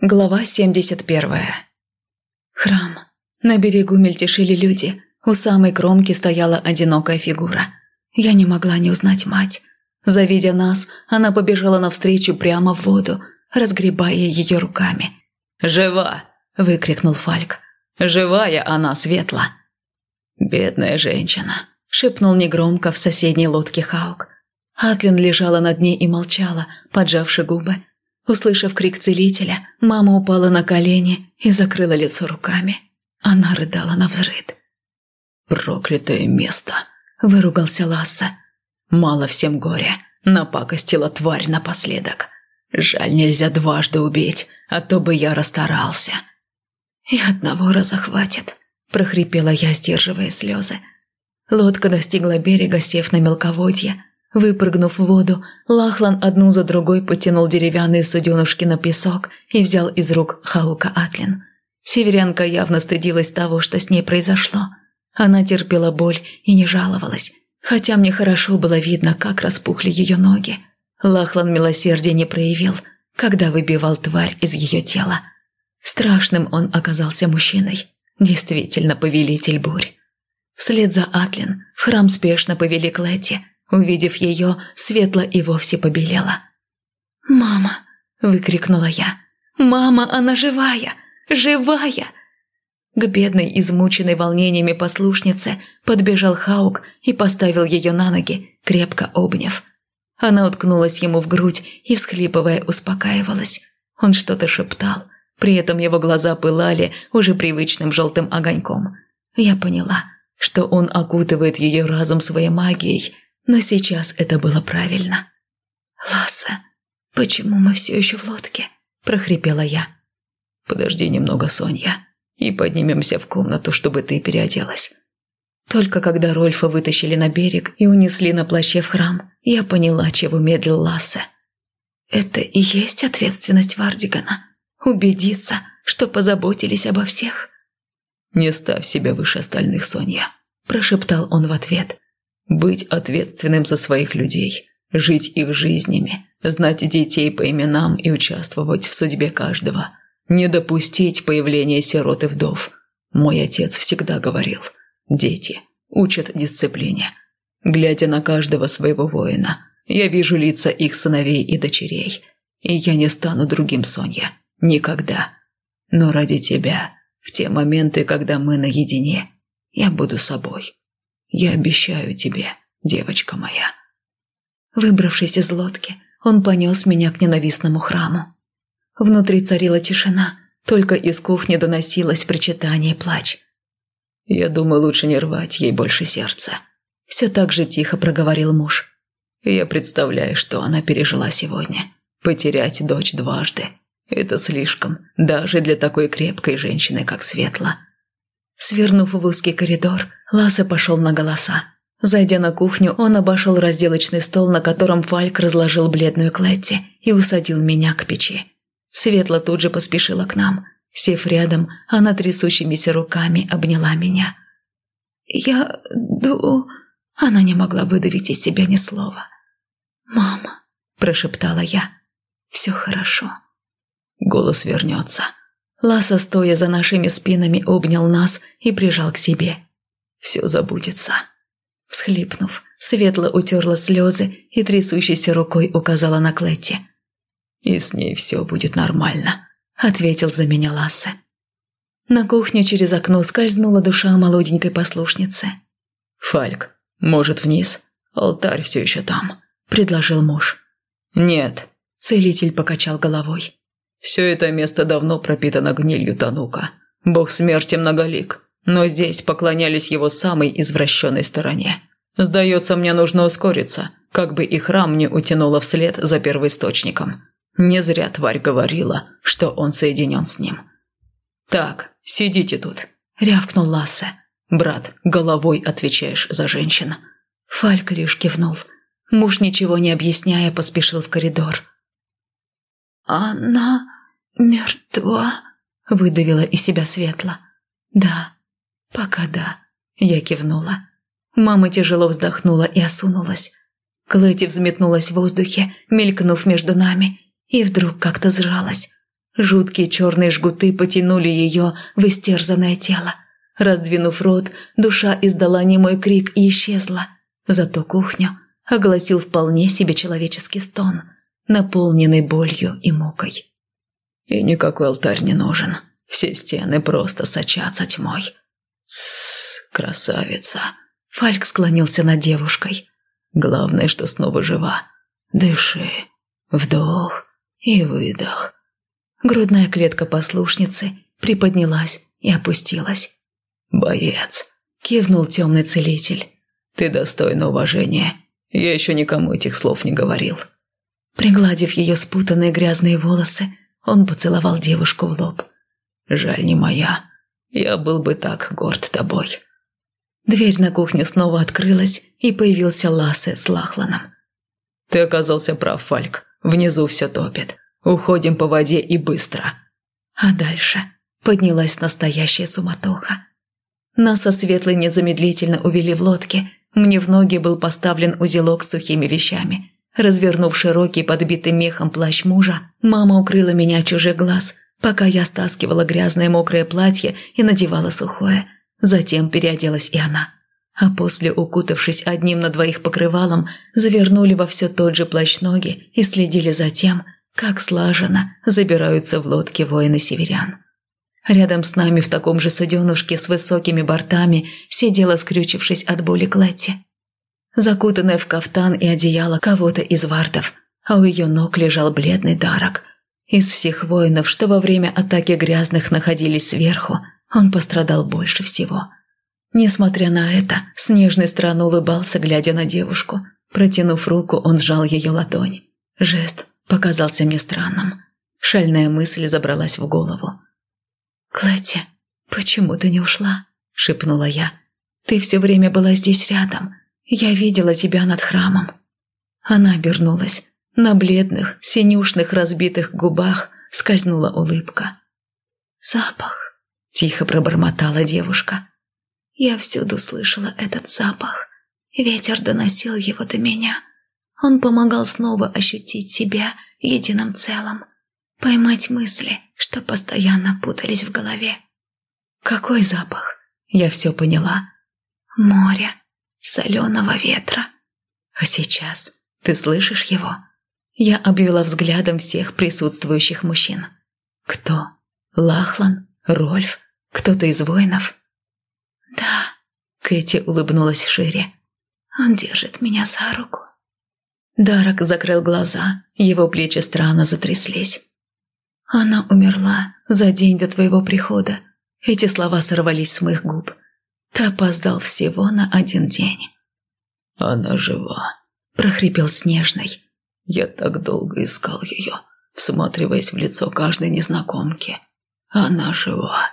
Глава 71. Храм. На берегу мельтешили люди. У самой кромки стояла одинокая фигура. Я не могла не узнать мать. Завидя нас, она побежала навстречу прямо в воду, разгребая ее руками. «Жива!» – выкрикнул Фальк. «Живая она, светла!» «Бедная женщина!» – шепнул негромко в соседней лодке Хаук. Атлин лежала над ней и молчала, поджавши губы. Услышав крик целителя, мама упала на колени и закрыла лицо руками. Она рыдала на взрыд. «Проклятое место!» – выругался Ласса. «Мало всем горя, напакостила тварь напоследок. Жаль, нельзя дважды убить, а то бы я расстарался». «И одного раза хватит», – прохрипела я, сдерживая слезы. Лодка достигла берега, сев на мелководье. Выпрыгнув в воду, Лахлан одну за другой потянул деревянные суденушки на песок и взял из рук Хаука Атлин. Северянка явно стыдилась того, что с ней произошло. Она терпела боль и не жаловалась, хотя мне хорошо было видно, как распухли ее ноги. Лахлан милосердия не проявил, когда выбивал тварь из ее тела. Страшным он оказался мужчиной, действительно повелитель бурь. Вслед за Атлин в храм спешно повели к Летти – Увидев ее, Светла и вовсе побелела. «Мама!» – выкрикнула я. «Мама, она живая! Живая!» К бедной, измученной волнениями послушнице подбежал Хаук и поставил ее на ноги, крепко обняв. Она уткнулась ему в грудь и, всхлипывая, успокаивалась. Он что-то шептал, при этом его глаза пылали уже привычным желтым огоньком. Я поняла, что он окутывает ее разум своей магией – но сейчас это было правильно. «Ласса, почему мы все еще в лодке?» – прохрипела я. «Подожди немного, Соня, и поднимемся в комнату, чтобы ты переоделась». Только когда Рольфа вытащили на берег и унесли на плаще в храм, я поняла, чего медлил Лассе. Это и есть ответственность Вардигана – убедиться, что позаботились обо всех. «Не ставь себя выше остальных, Соня», – прошептал он в ответ – быть ответственным за своих людей, жить их жизнями, знать детей по именам и участвовать в судьбе каждого. Не допустить появления сирот и вдов. Мой отец всегда говорил, дети учат дисциплине. Глядя на каждого своего воина, я вижу лица их сыновей и дочерей. И я не стану другим, Соня. Никогда. Но ради тебя, в те моменты, когда мы наедине, я буду собой. Я обещаю тебе, девочка моя». Выбравшись из лодки, он понес меня к ненавистному храму. Внутри царила тишина, только из кухни доносилось причитание и плач. «Я думаю, лучше не рвать ей больше сердца», – все так же тихо проговорил муж. «Я представляю, что она пережила сегодня. Потерять дочь дважды. Это слишком, даже для такой крепкой женщины, как Светла. Свернув в узкий коридор, Ласса пошел на голоса. Зайдя на кухню, он обошел разделочный стол, на котором Фальк разложил бледную Клетти и усадил меня к печи. Светла тут же поспешила к нам. Сев рядом, она трясущимися руками обняла меня. «Я... ду...» Она не могла выдавить из себя ни слова. «Мама», – прошептала я, – «все хорошо». «Голос вернется», Ласа, стоя за нашими спинами, обнял нас и прижал к себе. «Все забудется». Всхлипнув, Светла утерла слезы и трясущейся рукой указала на Клетти. «И с ней все будет нормально», — ответил за меня Лассе. На кухню через окно скользнула душа молоденькой послушницы. «Фальк, может, вниз? Алтарь все еще там», — предложил муж. «Нет», — целитель покачал головой. Все это место давно пропитано гнилью Танука. Бог смерти многолик, но здесь поклонялись его самой извращенной стороне. Сдается мне, нужно ускориться, как бы и храм не утянуло вслед за первоисточником. Не зря тварь говорила, что он соединен с ним. «Так, сидите тут», – рявкнул Лассе. «Брат, головой отвечаешь за женщин». Фальк лишь кивнул. Муж, ничего не объясняя, поспешил в коридор. «Она мертва?» – выдавила из себя Светла. «Да, пока да», – я кивнула. Мама тяжело вздохнула и осунулась. Клэти взметнулась в воздухе, мелькнув между нами, и вдруг как-то сжалась. Жуткие черные жгуты потянули ее в истерзанное тело. Раздвинув рот, душа издала немой крик и исчезла. Зато кухню огласил вполне себе человеческий стон, наполненный болью и мукой. «И никакой алтарь не нужен. Все стены просто сочатся тьмой». «Тссс, красавица!» Фальк склонился над девушкой. «Главное, что снова жива. Дыши. Вдох и выдох». Грудная клетка послушницы приподнялась и опустилась. «Боец!» – кивнул темный целитель. «Ты достойна уважения. Я еще никому этих слов не говорил». Пригладив ее спутанные грязные волосы, он поцеловал девушку в лоб. «Жаль, не моя. Я был бы так горд тобой». Дверь на кухню снова открылась, и появился Лассе с Лахланом. «Ты оказался прав, Фальк. Внизу все топит. Уходим по воде и быстро». А дальше поднялась настоящая суматоха. Нас со Светлой незамедлительно увели в лодке. Мне в ноги был поставлен узелок с сухими вещами. Развернув широкий подбитый мехом плащ мужа, мама укрыла меня чужих глаз, пока я стаскивала грязное мокрое платье и надевала сухое. Затем переоделась и она. А после, укутавшись одним на двоих покрывалом, завернули во все тот же плащ ноги и следили за тем, как слаженно забираются в лодки воины-северян. Рядом с нами в таком же суденушке с высокими бортами сидела, скрючившись от боли Клетти. Закутанная в кафтан и одеяло кого-то из вартов, а у ее ног лежал бледный Дарок. Из всех воинов, что во время атаки грязных находились сверху, он пострадал больше всего. Несмотря на это, с нежной улыбался, глядя на девушку. Протянув руку, он сжал ее ладонь. Жест показался мне странным. Шальная мысль забралась в голову. «Клэти, почему ты не ушла?» – шепнула я. «Ты все время была здесь рядом. Я видела тебя над храмом». Она обернулась. На бледных, синюшных, разбитых губах скользнула улыбка. «Запах», – тихо пробормотала девушка. Я всюду слышала этот запах. Ветер доносил его до меня. Он помогал снова ощутить себя единым целым поймать мысли, что постоянно путались в голове. Какой запах? Я все поняла. Море, соленого ветра. А сейчас ты слышишь его? Я обвела взглядом всех присутствующих мужчин. Кто? Лахлан? Рольф? Кто-то из воинов? Да, Кэти улыбнулась шире. Он держит меня за руку. Дарок закрыл глаза, его плечи странно затряслись. Она умерла за день до твоего прихода. Эти слова сорвались с моих губ. Ты опоздал всего на один день. Она жива, прохрипел Снежный. Я так долго искал ее, всматриваясь в лицо каждой незнакомки. Она жива.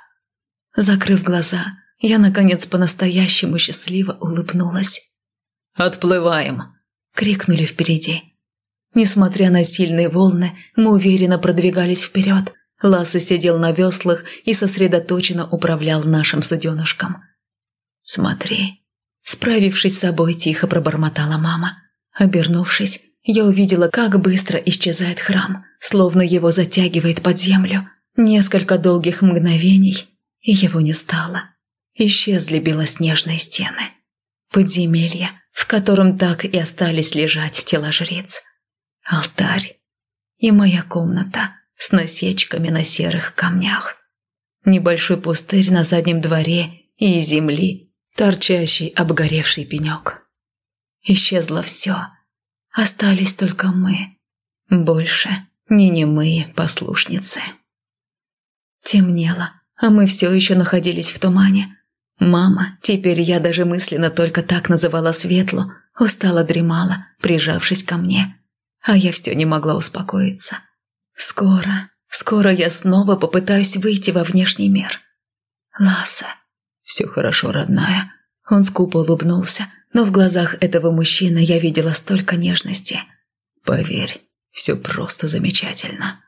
Закрыв глаза, я, наконец, по-настоящему счастливо улыбнулась. «Отплываем!» — крикнули впереди. Несмотря на сильные волны, мы уверенно продвигались вперед. Ласса сидел на веслах и сосредоточенно управлял нашим суденышком. «Смотри». Справившись с собой, тихо пробормотала мама. Обернувшись, я увидела, как быстро исчезает храм, словно его затягивает под землю. Несколько долгих мгновений, и его не стало. Исчезли белоснежные стены. Подземелье, в котором так и остались лежать тела жриц алтарь и моя комната с насечками на серых камнях. Небольшой пустырь на заднем дворе и земли торчащий обгоревший пенек. Исчезло все. Остались только мы. Больше не немые послушницы. Темнело, а мы все еще находились в тумане. Мама, теперь я даже мысленно только так называла Светлу, устала дремала, прижавшись ко мне а я все не могла успокоиться. Скоро, скоро я снова попытаюсь выйти во внешний мир. Ласа, все хорошо, родная. Он скупо улыбнулся, но в глазах этого мужчины я видела столько нежности. Поверь, все просто замечательно.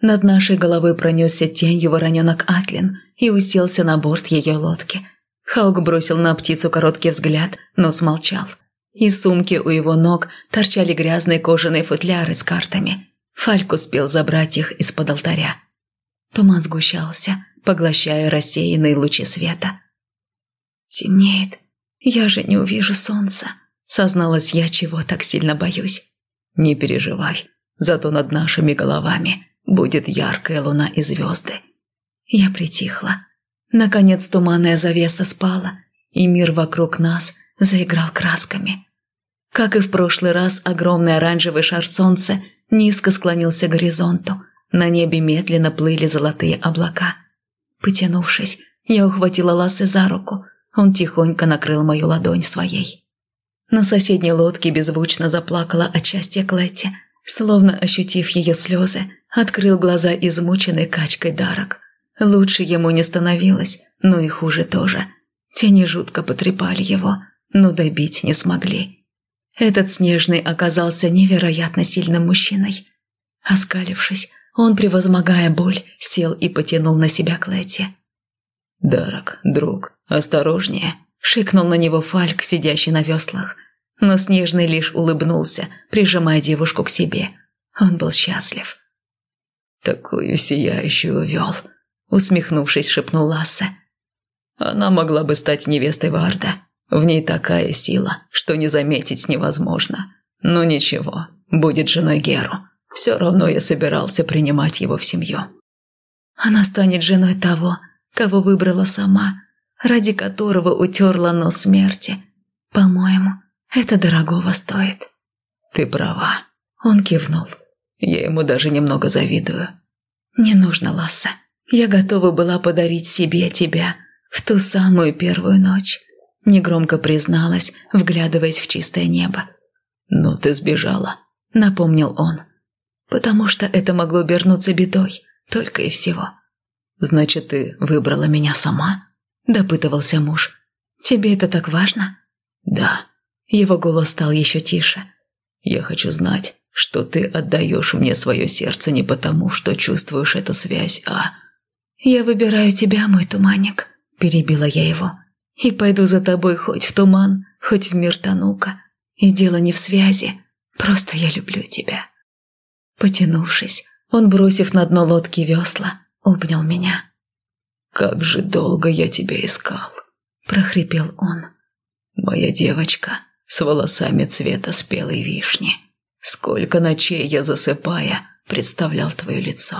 Над нашей головой пронесся тенью вороненок Атлин и уселся на борт ее лодки. Хаук бросил на птицу короткий взгляд, но смолчал. Из сумки у его ног торчали грязные кожаные футляры с картами. Фальк успел забрать их из-под алтаря. Туман сгущался, поглощая рассеянные лучи света. «Темнеет. Я же не увижу солнца», — созналась я, чего так сильно боюсь. «Не переживай, зато над нашими головами будет яркая луна и звезды». Я притихла. Наконец туманная завеса спала, и мир вокруг нас заиграл красками. Как и в прошлый раз, огромный оранжевый шар солнца низко склонился к горизонту. На небе медленно плыли золотые облака. Потянувшись, я ухватила Лассе за руку. Он тихонько накрыл мою ладонь своей. На соседней лодке беззвучно заплакала от счастья Клетти. Словно ощутив ее слезы, открыл глаза измученный качкой дарок. Лучше ему не становилось, но и хуже тоже. Тени жутко потрепали его, но добить не смогли. Этот снежный оказался невероятно сильным мужчиной. Оскалившись, он, превозмогая боль, сел и потянул на себя Клетти. «Дарок, друг, осторожнее!» – шикнул на него Фальк, сидящий на веслах. Но Снежный лишь улыбнулся, прижимая девушку к себе. Он был счастлив. «Такую сияющую вел!» – усмехнувшись, шепнул Лассе. «Она могла бы стать невестой Варда. В ней такая сила, что не заметить невозможно. Но ничего, будет женой Геру. Все равно я собирался принимать его в семью». «Она станет женой того, кого выбрала сама, ради которого утерла нос смерти. По-моему, это дорогого стоит». «Ты права», – он кивнул. «Я ему даже немного завидую». «Не нужно, Ласса. Я готова была подарить себе тебя в ту самую первую ночь», – негромко призналась, вглядываясь в чистое небо. «Но ты сбежала», – напомнил он. «Потому что это могло обернуться бедой, только и всего». «Значит, ты выбрала меня сама?» – допытывался муж. «Тебе это так важно?» «Да». Его голос стал еще тише. «Я хочу знать, что ты отдаешь мне свое сердце не потому, что чувствуешь эту связь, а...» «Я выбираю тебя, мой туманник», – перебила я его. «И пойду за тобой хоть в туман, хоть в мир Танука. И дело не в связи, просто я люблю тебя». Потянувшись, он, бросив на дно лодки весла, обнял меня. «Как же долго я тебя искал!» – прохрипел он. «Моя девочка с волосами цвета спелой вишни. Сколько ночей я, засыпая, представлял твое лицо.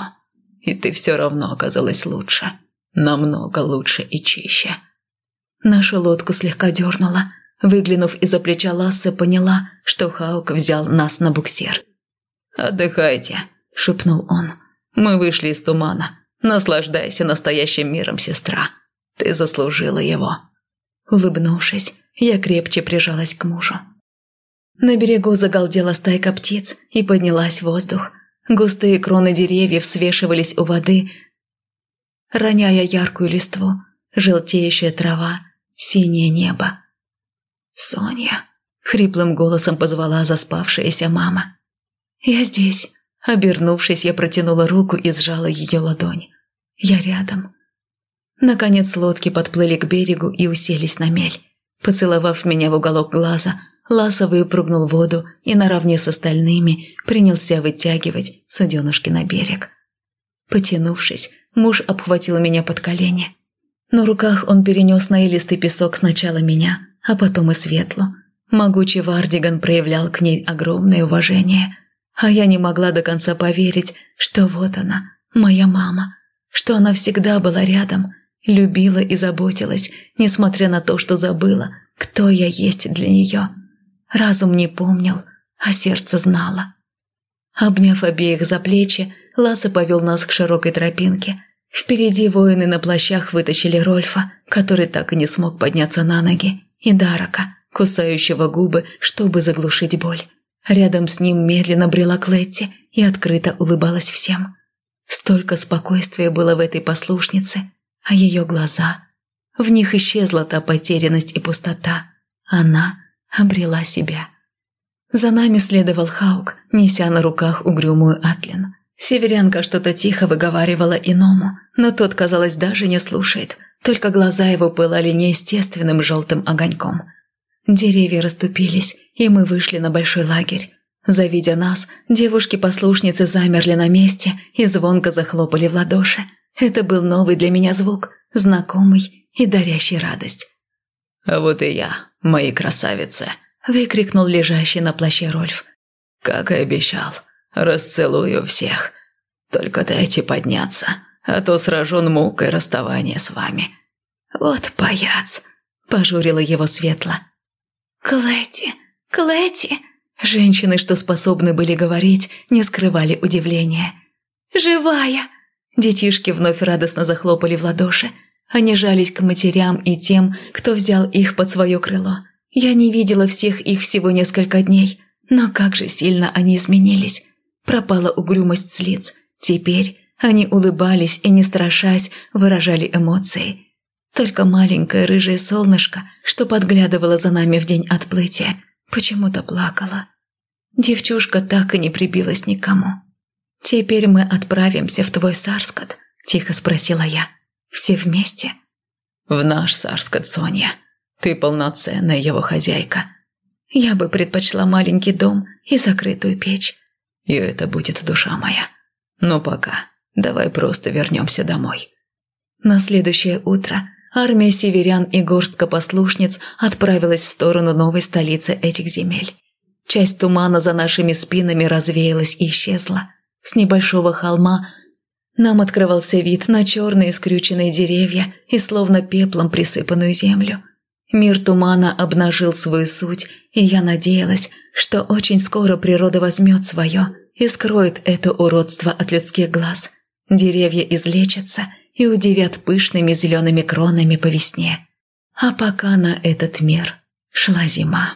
И ты все равно оказалась лучше. Намного лучше и чище». Нашу лодку слегка дернула. Выглянув из-за плеча Ласса, поняла, что Хаук взял нас на буксир. «Отдыхайте», – шепнул он. «Мы вышли из тумана. Наслаждайся настоящим миром, сестра. Ты заслужила его». Улыбнувшись, я крепче прижалась к мужу. На берегу загалдела стайка птиц и поднялась в воздух. Густые кроны деревьев свешивались у воды, роняя яркую листву, желтеющая трава, синее небо. «Соня!» — хриплым голосом позвала заспавшаяся мама. «Я здесь!» Обернувшись, я протянула руку и сжала ее ладонь. «Я рядом». Наконец лодки подплыли к берегу и уселись на мель. Поцеловав меня в уголок глаза, Ласа выпрыгнул в воду и наравне с остальными принялся вытягивать суденышки на берег. Потянувшись, муж обхватил меня под колени. На руках он перенес на илистый песок сначала меня, а потом и Светлу. Могучий Вардиган проявлял к ней огромное уважение – а я не могла до конца поверить, что вот она, моя мама, что она всегда была рядом, любила и заботилась, несмотря на то, что забыла, кто я есть для нее. Разум не помнил, а сердце знало. Обняв обеих за плечи, Ласса повел нас к широкой тропинке. Впереди воины на плащах вытащили Рольфа, который так и не смог подняться на ноги, и Дарака, кусающего губы, чтобы заглушить боль. Рядом с ним медленно брела Клетти и открыто улыбалась всем. Столько спокойствия было в этой послушнице, а ее глаза... В них исчезла та потерянность и пустота. Она обрела себя. За нами следовал Хаук, неся на руках угрюмую Атлин. Северянка что-то тихо выговаривала иному, но тот, казалось, даже не слушает, только глаза его пылали неестественным желтым огоньком – Деревья расступились, и мы вышли на большой лагерь. Завидя нас, девушки-послушницы замерли на месте и звонко захлопали в ладоши. Это был новый для меня звук, знакомый и дарящий радость. «А вот и я, мои красавицы!» – выкрикнул лежащий на плаще Рольф. «Как и обещал, расцелую всех. Только дайте подняться, а то сражен мукой расставания с вами». «Вот паяц!» – пожурила его светло. «Клэти! Клэти!» Женщины, что способны были говорить, не скрывали удивления. «Живая!» Детишки вновь радостно захлопали в ладоши. Они жались к матерям и тем, кто взял их под свое крыло. Я не видела всех их всего несколько дней, но как же сильно они изменились. Пропала угрюмость с лиц. Теперь они улыбались и, не страшась, выражали эмоции. Только маленькое рыжее солнышко, что подглядывало за нами в день отплытия, почему-то плакала. Девчушка так и не прибилась никому. «Теперь мы отправимся в твой Сарскот?» – тихо спросила я. «Все вместе?» «В наш Сарскот, Соня. Ты полноценная его хозяйка». «Я бы предпочла маленький дом и закрытую печь». «И это будет душа моя. Но пока давай просто вернемся домой». На следующее утро армия северян и горстка послушниц отправилась в сторону новой столицы этих земель. Часть тумана за нашими спинами развеялась и исчезла. С небольшого холма нам открывался вид на черные скрюченные деревья и словно пеплом присыпанную землю. Мир тумана обнажил свою суть, и я надеялась, что очень скоро природа возьмет свое и скроет это уродство от людских глаз. Деревья излечатся и удивят пышными зелеными кронами по весне. А пока на этот мир шла зима.